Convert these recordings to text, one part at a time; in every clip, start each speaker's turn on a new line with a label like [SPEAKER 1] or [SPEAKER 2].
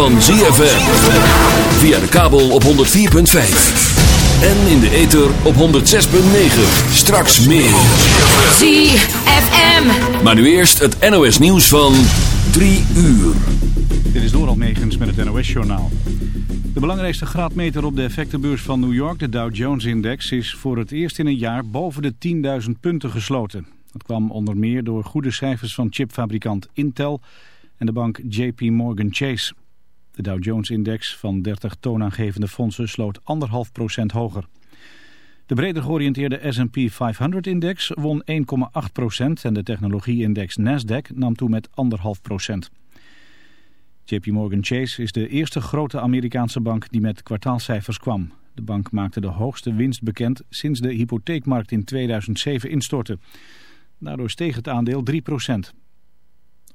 [SPEAKER 1] van ZFM. Via de kabel op 104.5. En in de ether op 106.9. Straks meer.
[SPEAKER 2] ZFM.
[SPEAKER 1] Maar nu eerst het NOS nieuws van 3 uur.
[SPEAKER 3] Dit is Doral Megens met het NOS-journaal. De belangrijkste graadmeter op de effectenbeurs van New York, de Dow Jones-index, is voor het eerst in een jaar boven de 10.000 punten gesloten. Dat kwam onder meer door goede cijfers van chipfabrikant Intel en de bank JP Morgan Chase. De Dow Jones-index van 30 toonaangevende fondsen sloot 1,5% hoger. De breder georiënteerde S&P 500-index won 1,8% en de technologie-index Nasdaq nam toe met 1,5%. JP Morgan Chase is de eerste grote Amerikaanse bank die met kwartaalcijfers kwam. De bank maakte de hoogste winst bekend sinds de hypotheekmarkt in 2007 instortte. Daardoor steeg het aandeel 3%.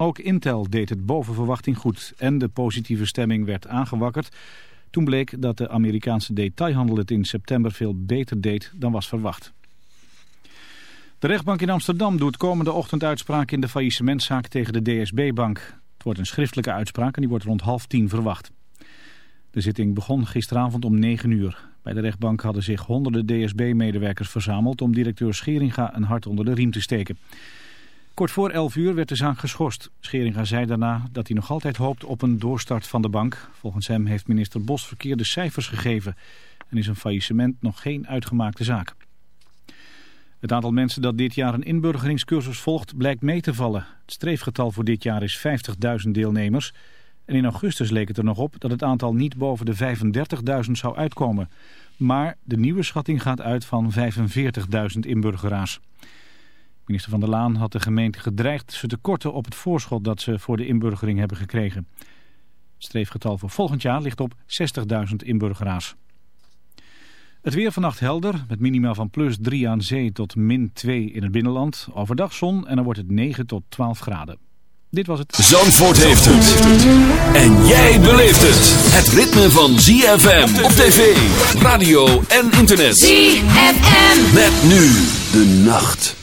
[SPEAKER 3] Ook Intel deed het boven verwachting goed en de positieve stemming werd aangewakkerd. Toen bleek dat de Amerikaanse detailhandel het in september veel beter deed dan was verwacht. De rechtbank in Amsterdam doet komende ochtend uitspraak in de faillissementzaak tegen de DSB-bank. Het wordt een schriftelijke uitspraak en die wordt rond half tien verwacht. De zitting begon gisteravond om 9 uur. Bij de rechtbank hadden zich honderden DSB-medewerkers verzameld om directeur Scheringa een hart onder de riem te steken. Kort voor 11 uur werd de zaak geschorst. Scheringa zei daarna dat hij nog altijd hoopt op een doorstart van de bank. Volgens hem heeft minister Bos verkeerde cijfers gegeven en is een faillissement nog geen uitgemaakte zaak. Het aantal mensen dat dit jaar een inburgeringscursus volgt blijkt mee te vallen. Het streefgetal voor dit jaar is 50.000 deelnemers. En in augustus leek het er nog op dat het aantal niet boven de 35.000 zou uitkomen. Maar de nieuwe schatting gaat uit van 45.000 inburgeraars. Minister Van der Laan had de gemeente gedreigd ze te korten op het voorschot dat ze voor de inburgering hebben gekregen. Het streefgetal voor volgend jaar ligt op 60.000 inburgeraars. Het weer vannacht helder, met minima van plus 3 aan zee tot min 2 in het binnenland. Overdag zon en dan wordt het 9 tot 12 graden. Dit was het.
[SPEAKER 1] Zandvoort heeft het. En jij beleeft het. Het ritme van ZFM op tv, radio en internet.
[SPEAKER 2] ZFM.
[SPEAKER 1] Met nu de nacht.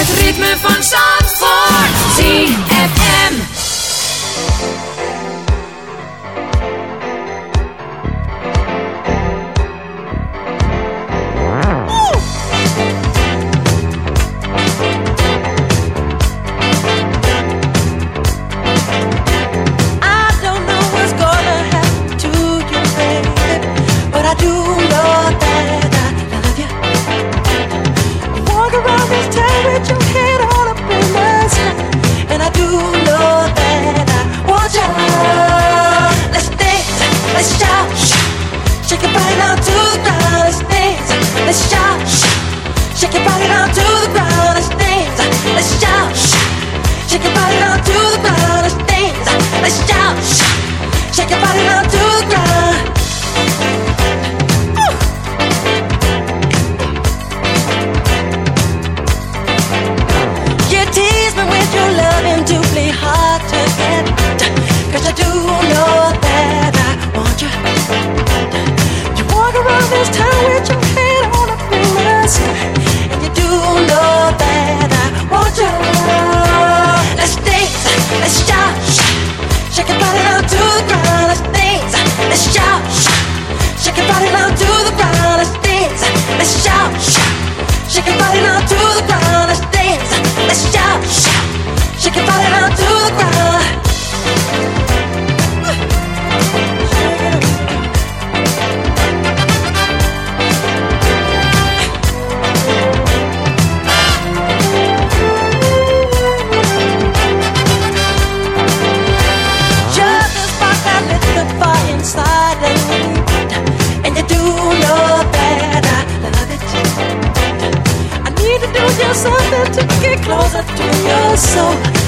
[SPEAKER 4] Het ritme van Zandvoort. ZFM.
[SPEAKER 1] Closer to your soul,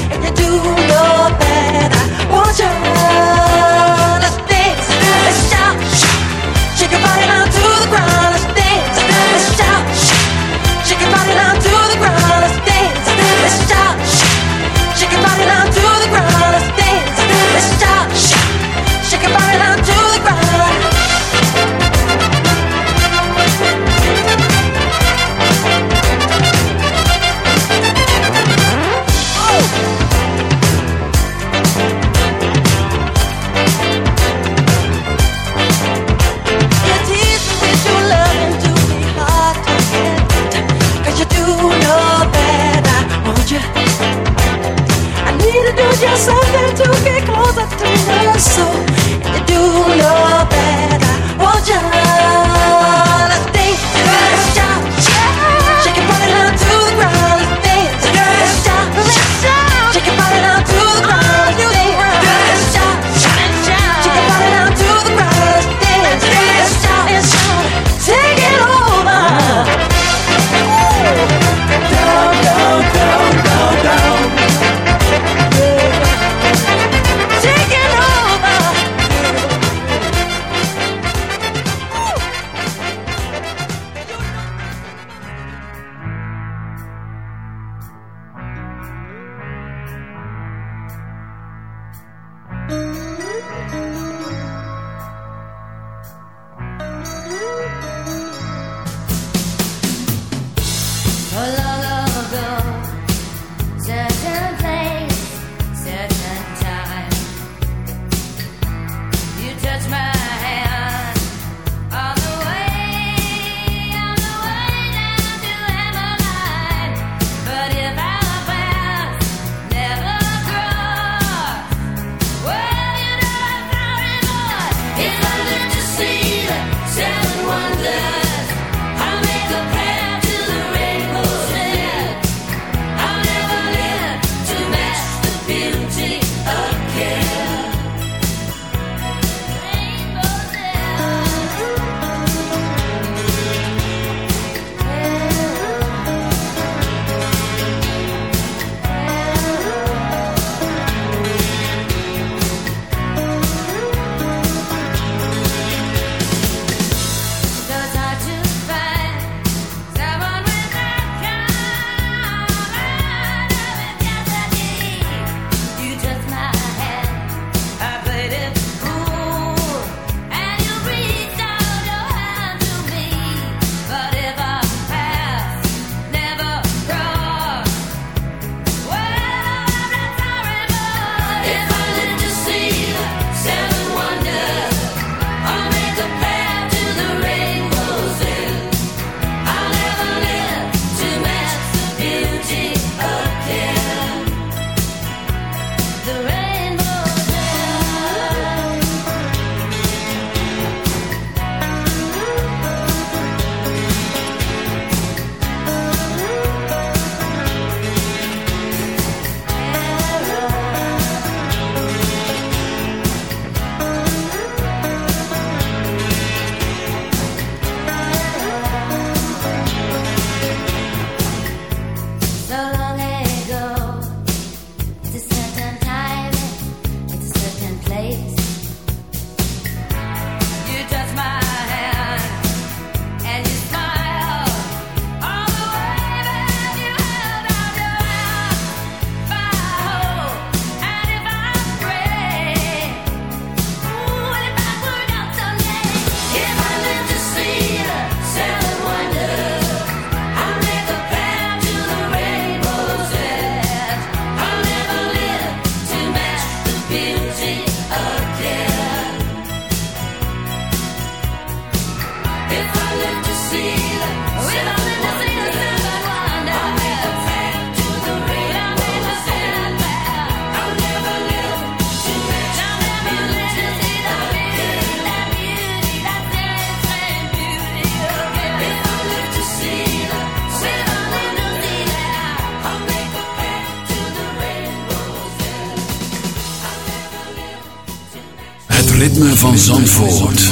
[SPEAKER 5] Zandvoort.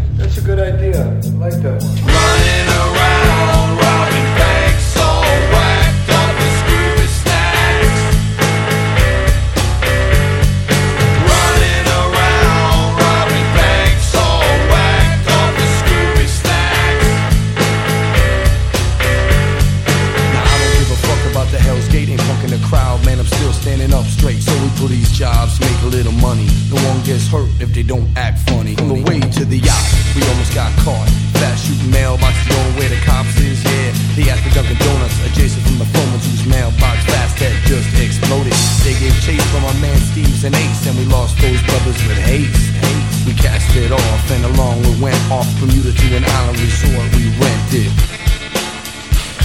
[SPEAKER 6] That's a good idea. I like that one.
[SPEAKER 7] Running around, robbing banks, all whacked up with Scooby Snacks. Running around, robbing banks, all whacked up with Scooby Snacks.
[SPEAKER 8] Now I don't give a fuck about the Hell's Gate, ain't funkin' the crowd, man. I'm still standing up straight. So we do these jobs, make a little money. No one gets hurt if they don't act funny. On the way to the yacht, we almost got caught. Fast shooting mailbox, going where the cops is, yeah. They at the Dunkin' Donuts, adjacent from the Foreman's whose mailbox fast had just exploded. They gave chase from our man Steve's and Ace, and we lost those brothers with haste. We cast it off, and along we went off from Bermuda to an island resort we rented.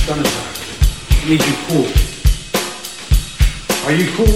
[SPEAKER 6] Summertime. I need you cool. Are you cool?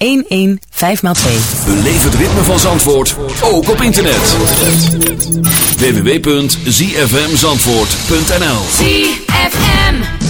[SPEAKER 9] 115
[SPEAKER 5] 5x2. Het ritme van Zandvoort ook op internet. www.zfmzandvoort.nl
[SPEAKER 1] ZFM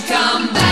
[SPEAKER 10] come back?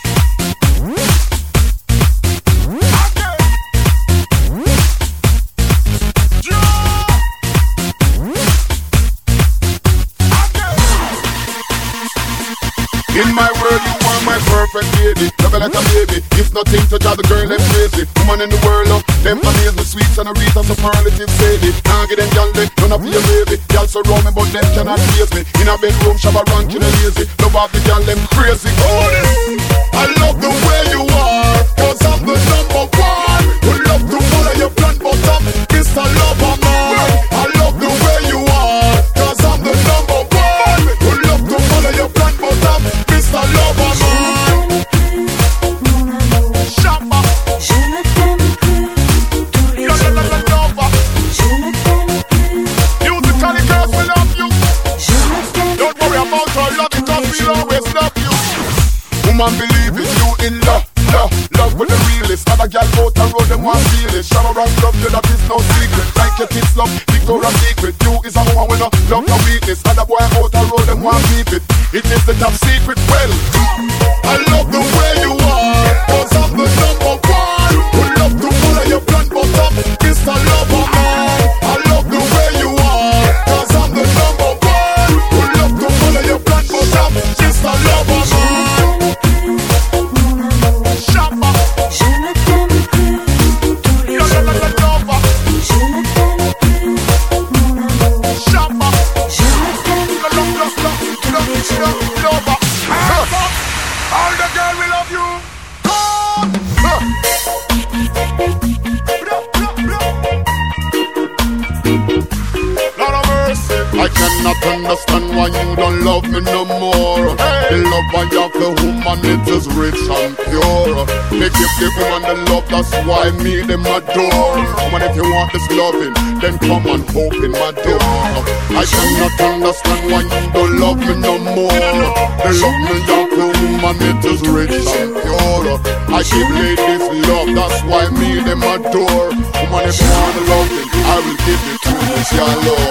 [SPEAKER 11] girlfriend lady, never like a baby. It's nothing to drive the girl them crazy. Woman in the world up, them amaze me sweets, and a wreath of superlative sadie. Now get them y'all make, none of your baby. Y'all so wrong me, but them cannot face me. In a bedroom, shabba ranking lazy. Love off the girl, them crazy. Oh, this, I man believe it, you in love, love, love with the realest. Other gal out the road them want feel it. Shower and love, you, that is no secret. Like your kids love Victoria's Secret. You is a woman with no love, no weakness. Other boy out the road them want keep it. It is the top secret. Well. loving, then come and open my door. I cannot understand why you don't love me no more. They love me young woman, it is rich and pure. I give ladies love, that's why me them adore. Woman, if you wanna love me, I will give it to you, your love.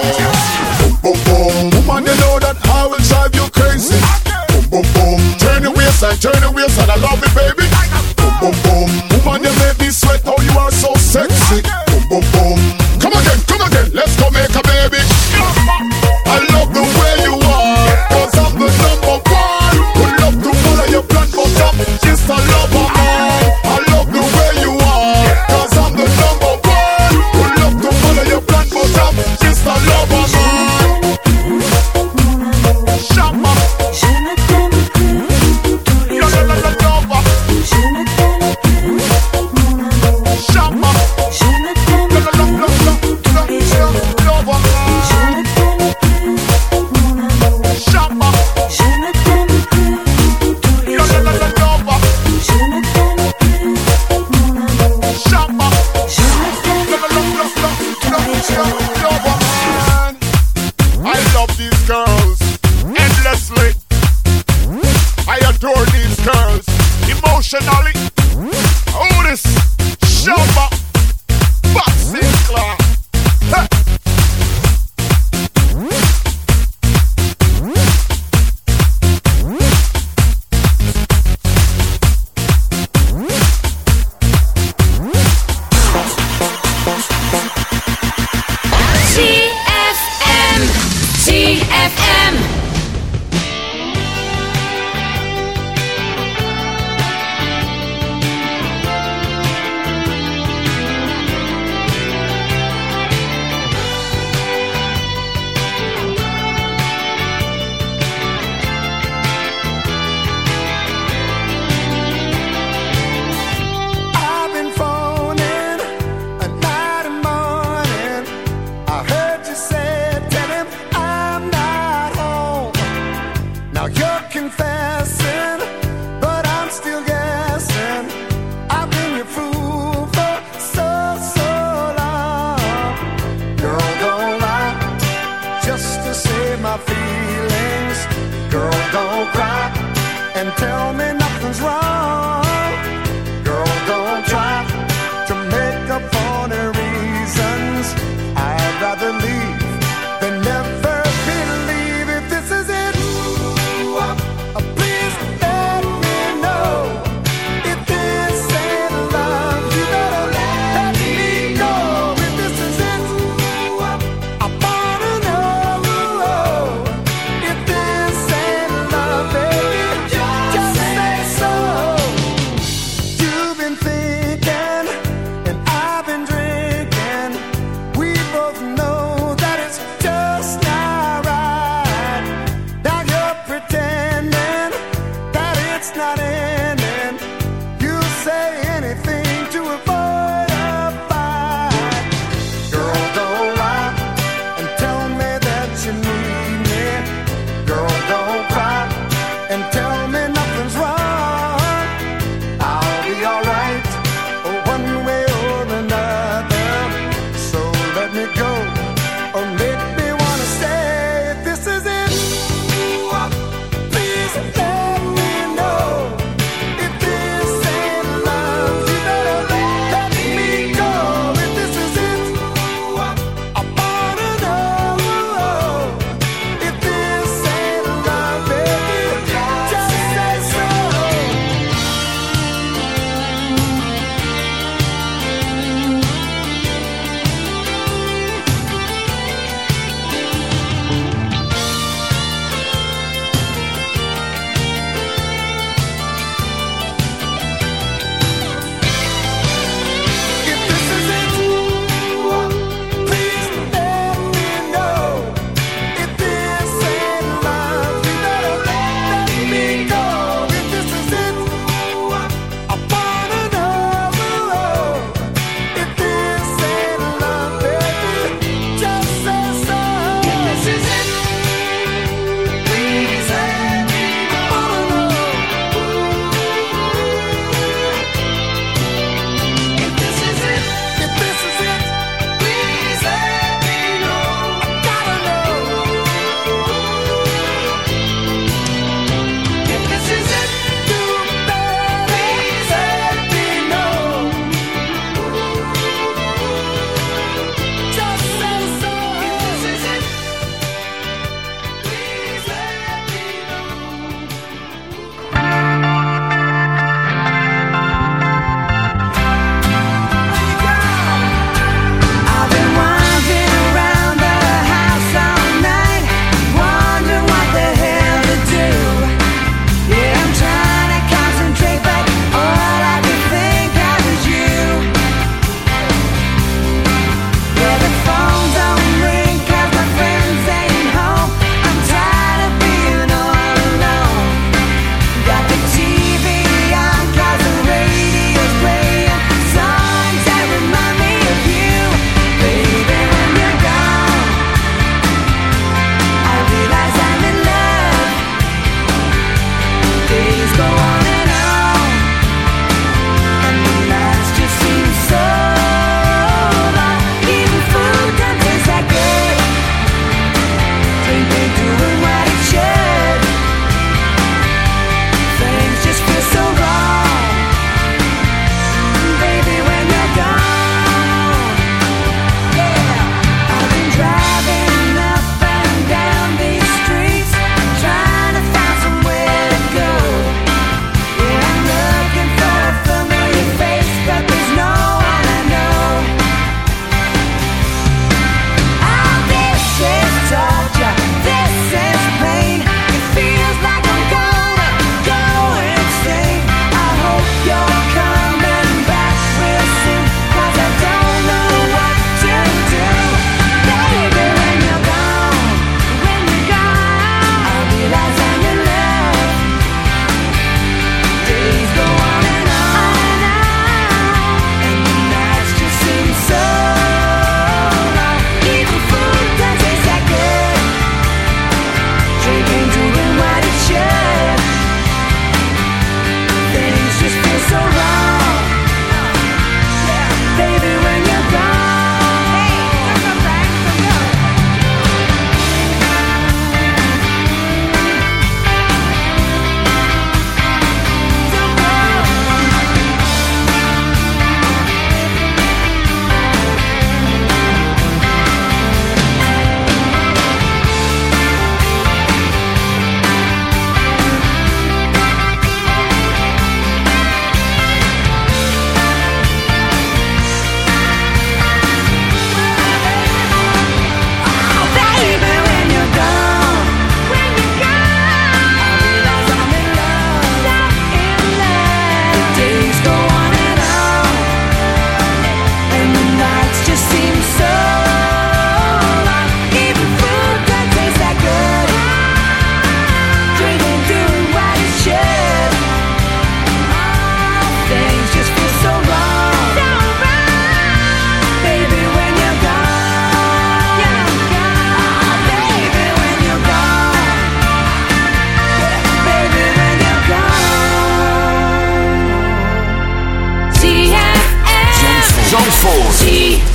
[SPEAKER 12] Tools.